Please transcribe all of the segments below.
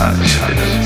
anschalten.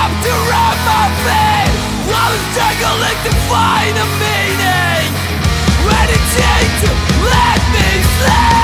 up to wrap my feet While I'm struggling to find a meaning. Anything to let me sleep.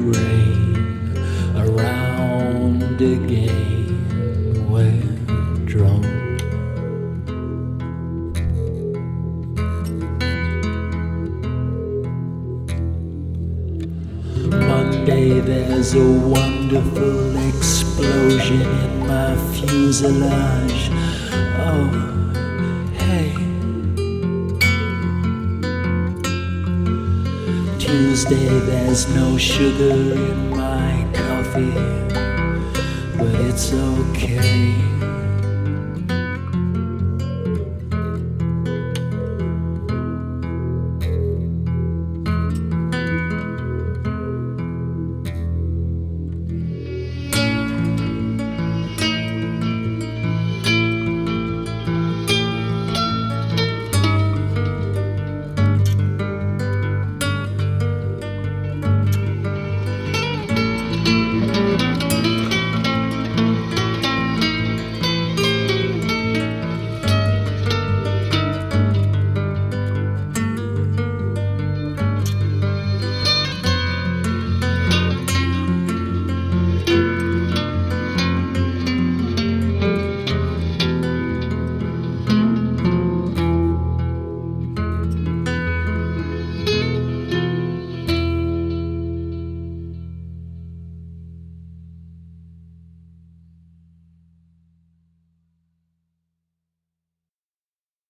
Rain around again drawn. Monday there's a wonderful explosion in my fuselage. Oh, there's no sugar in my coffee, but it's okay.